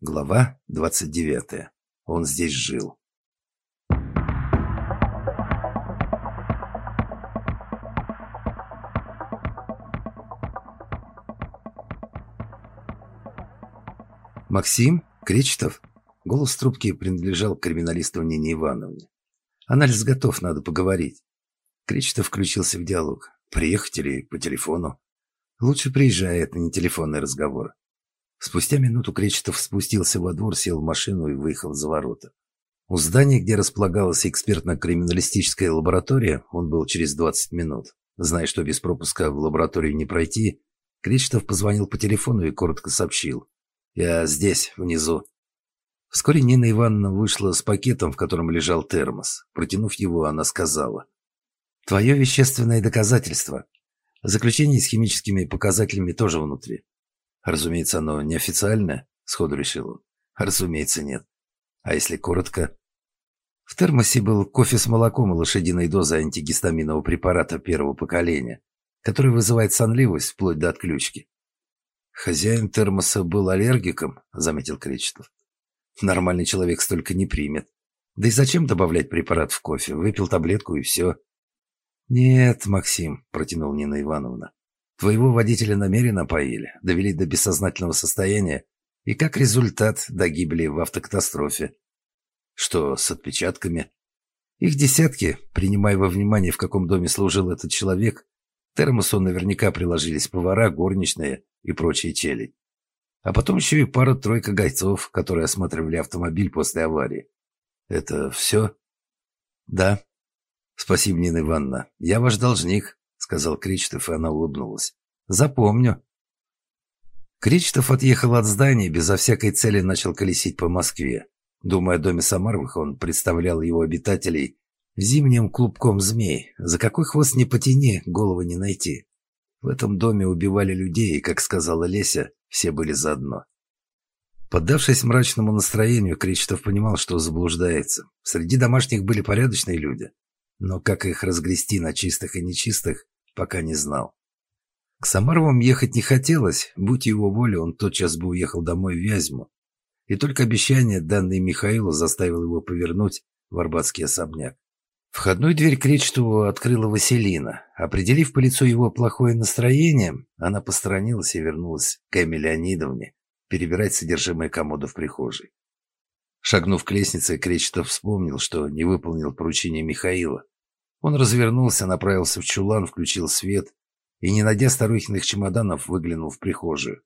Глава 29. Он здесь жил. «Максим? Кречетов?» Голос трубки принадлежал криминалисту Нине Ивановне. «Анализ готов, надо поговорить». Кречетов включился в диалог. «Приехать или по телефону?» «Лучше приезжай, это не телефонный разговор». Спустя минуту Кречетов спустился во двор, сел в машину и выехал за ворота. У здания, где располагалась экспертно-криминалистическая лаборатория, он был через 20 минут. Зная, что без пропуска в лабораторию не пройти, Кречетов позвонил по телефону и коротко сообщил. «Я здесь, внизу». Вскоре Нина Ивановна вышла с пакетом, в котором лежал термос. Протянув его, она сказала. «Твое вещественное доказательство. Заключение с химическими показателями тоже внутри. Разумеется, оно неофициальное, сходу решил он. Разумеется, нет. А если коротко? В термосе был кофе с молоком и лошадиной дозой антигистаминового препарата первого поколения, который вызывает сонливость вплоть до отключки. «Хозяин термоса был аллергиком», — заметил Кречетов. «Нормальный человек столько не примет. Да и зачем добавлять препарат в кофе? Выпил таблетку и все». «Нет, Максим», — протянул Нина Ивановна. «Твоего водителя намеренно поили, довели до бессознательного состояния и, как результат, догибли в автокатастрофе». «Что с отпечатками?» «Их десятки, принимая во внимание, в каком доме служил этот человек, термосу наверняка приложились повара, горничные и прочие челядь. А потом еще и пара-тройка гайцов, которые осматривали автомобиль после аварии. Это все? Да. Спасибо, Нина Ивановна. Я ваш должник, сказал Кречетов, и она улыбнулась. Запомню. Кречетов отъехал от здания, безо всякой цели начал колесить по Москве. Думая о доме Самаровых, он представлял его обитателей зимним клубком змей. За какой хвост не потяни, головы не найти. В этом доме убивали людей, и, как сказала Леся, все были заодно. Поддавшись мрачному настроению, Кречетов понимал, что заблуждается. Среди домашних были порядочные люди, но как их разгрести на чистых и нечистых, пока не знал. К Самаровым ехать не хотелось, будь его воля, он тотчас бы уехал домой в Вязьму. И только обещание, данное Михаилу, заставило его повернуть в Арбатский особняк. Входную дверь Кречетову открыла Василина. Определив по лицу его плохое настроение, она посторонилась и вернулась к Эмме Леонидовне перебирать содержимое комода в прихожей. Шагнув к лестнице, Кречетов вспомнил, что не выполнил поручение Михаила. Он развернулся, направился в чулан, включил свет и, не найдя старухиных чемоданов, выглянул в прихожую.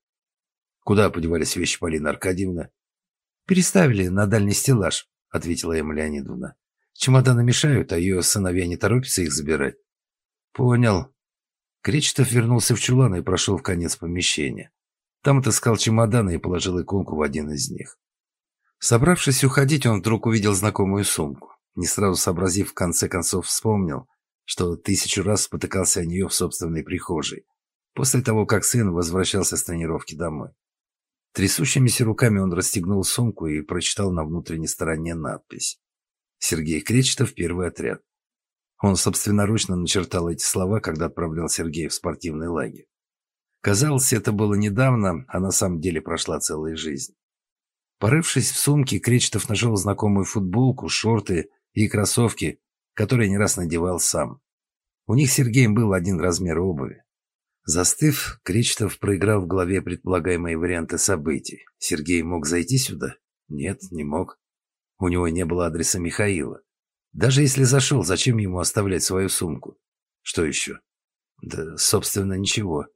«Куда подевались вещи Полины Аркадьевны?» «Переставили на дальний стеллаж», — ответила Эмма Леонидовна. Чемоданы мешают, а ее сыновья не торопятся их забирать. Понял. Кречетов вернулся в чулан и прошел в конец помещения. Там отыскал чемоданы и положил иконку в один из них. Собравшись уходить, он вдруг увидел знакомую сумку. Не сразу сообразив, в конце концов вспомнил, что тысячу раз спотыкался о нее в собственной прихожей, после того, как сын возвращался с тренировки домой. Трясущимися руками он расстегнул сумку и прочитал на внутренней стороне надпись Сергей Кречетов, первый отряд. Он собственноручно начертал эти слова, когда отправлял Сергея в спортивный лагерь. Казалось, это было недавно, а на самом деле прошла целая жизнь. Порывшись в сумке, Кречетов нашел знакомую футболку, шорты и кроссовки, которые не раз надевал сам. У них с Сергеем был один размер обуви. Застыв, Кречетов проиграл в голове предполагаемые варианты событий. Сергей мог зайти сюда? Нет, не мог. У него не было адреса Михаила. Даже если зашел, зачем ему оставлять свою сумку? Что еще? Да, собственно, ничего.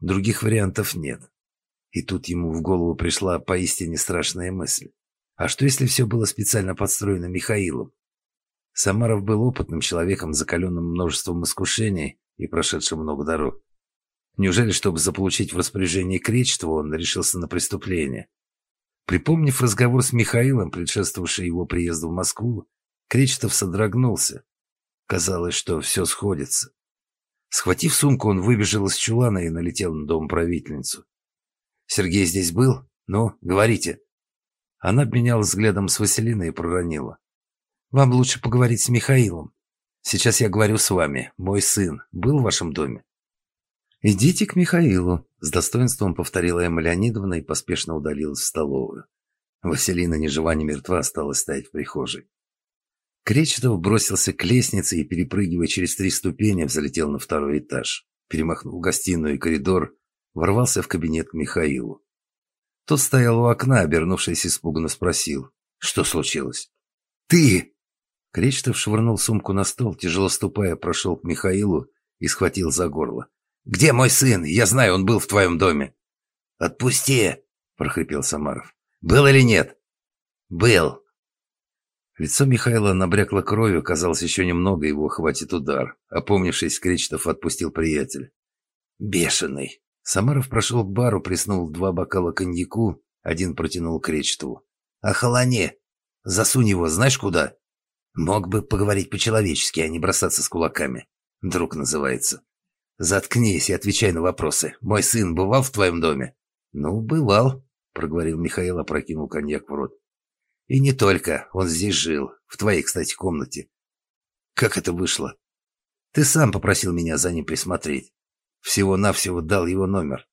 Других вариантов нет. И тут ему в голову пришла поистине страшная мысль. А что, если все было специально подстроено Михаилом? Самаров был опытным человеком, закаленным множеством искушений и прошедшим много дорог. Неужели, чтобы заполучить в распоряжение Кречетова, он решился на преступление? Припомнив разговор с Михаилом, предшествовавший его приезду в Москву, Кречетов содрогнулся. Казалось, что все сходится. Схватив сумку, он выбежал из чулана и налетел на дом правительницу. «Сергей здесь был? Ну, говорите». Она обменялась взглядом с Василиной и проронила. «Вам лучше поговорить с Михаилом. Сейчас я говорю с вами. Мой сын был в вашем доме?» «Идите к Михаилу», — с достоинством повторила Эмма Леонидовна и поспешно удалилась в столовую. Василина ни жива, ни мертва осталась стоять в прихожей. Кречетов бросился к лестнице и, перепрыгивая через три ступени, взлетел на второй этаж. Перемахнул гостиную и коридор, ворвался в кабинет к Михаилу. Тот стоял у окна, обернувшись, испуганно спросил. «Что случилось?» «Ты!» Кречетов швырнул сумку на стол, тяжело ступая, прошел к Михаилу и схватил за горло. «Где мой сын? Я знаю, он был в твоем доме». «Отпусти!» – прохрипел Самаров. «Был или нет?» «Был!» Лицо Михаила набрякло кровью, казалось, еще немного, его хватит удар. Опомнившись, Кречетов отпустил приятеля. «Бешеный!» Самаров прошел к бару, приснул два бокала коньяку, один протянул Кречетову. «Охолони! Засунь его знаешь куда?» «Мог бы поговорить по-человечески, а не бросаться с кулаками. Друг называется». «Заткнись и отвечай на вопросы. Мой сын бывал в твоем доме?» «Ну, бывал», — проговорил Михаил, опрокинул коньяк в рот. «И не только. Он здесь жил. В твоей, кстати, комнате». «Как это вышло?» «Ты сам попросил меня за ним присмотреть. Всего-навсего дал его номер.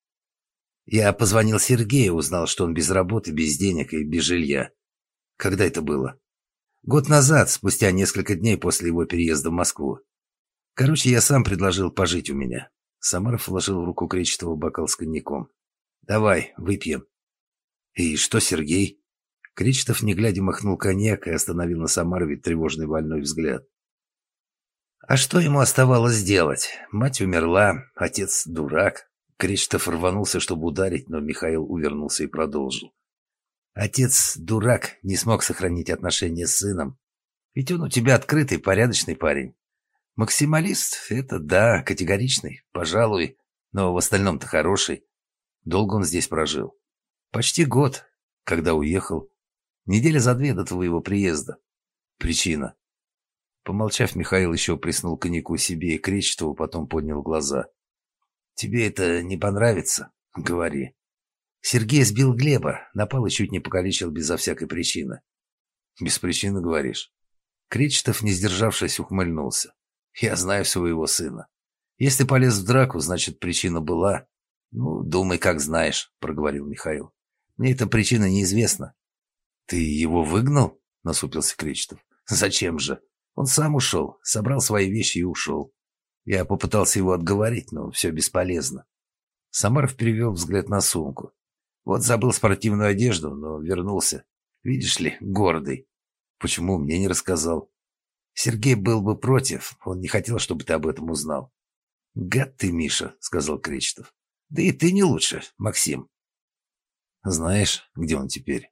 Я позвонил Сергею, узнал, что он без работы, без денег и без жилья. Когда это было? Год назад, спустя несколько дней после его переезда в Москву. Короче, я сам предложил пожить у меня. Самаров вложил в руку Кречетова бокал с коньяком. «Давай, выпьем». «И что, Сергей?» Кречетов, не глядя, махнул коньяк и остановил на Самарове тревожный больной взгляд. А что ему оставалось делать? Мать умерла, отец дурак. Кречетов рванулся, чтобы ударить, но Михаил увернулся и продолжил. Отец дурак, не смог сохранить отношения с сыном. Ведь он у тебя открытый, порядочный парень. Максималист — это да, категоричный, пожалуй, но в остальном-то хороший. Долго он здесь прожил. Почти год, когда уехал. Неделя за две до твоего приезда. Причина. Помолчав, Михаил еще приснул коньяку себе и Кречетову, потом поднял глаза. «Тебе это не понравится? Говори». Сергей сбил Глеба, напал и чуть не покалечил безо всякой причины. «Без причины, говоришь?» Кречетов, не сдержавшись, ухмыльнулся. «Я знаю своего сына. Если полез в драку, значит, причина была. Ну, думай, как знаешь», — проговорил Михаил. «Мне эта причина неизвестна». «Ты его выгнал?» — насупился Кречетов. «Зачем же? Он сам ушел, собрал свои вещи и ушел. Я попытался его отговорить, но все бесполезно. Самаров перевел взгляд на сумку. Вот забыл спортивную одежду, но вернулся. Видишь ли, гордый. Почему мне не рассказал? Сергей был бы против, он не хотел, чтобы ты об этом узнал. «Гад ты, Миша», — сказал Кречетов. «Да и ты не лучше, Максим». «Знаешь, где он теперь?»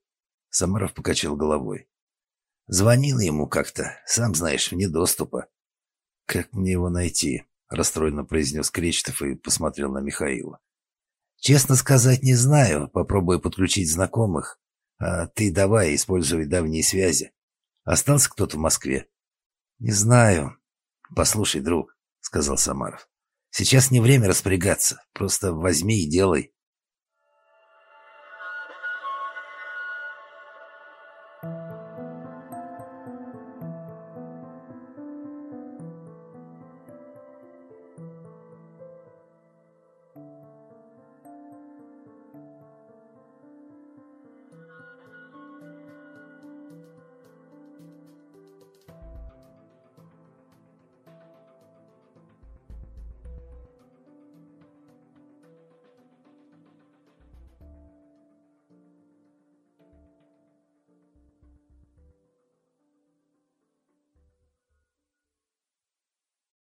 Самаров покачал головой. Звонил ему как-то, сам знаешь, вне доступа. «Как мне его найти?» – расстроенно произнес Кречетов и посмотрел на Михаила. «Честно сказать, не знаю. Попробую подключить знакомых. А ты давай, используй давние связи. Остался кто-то в Москве?» «Не знаю. Послушай, друг», — сказал Самаров. «Сейчас не время распорягаться. Просто возьми и делай.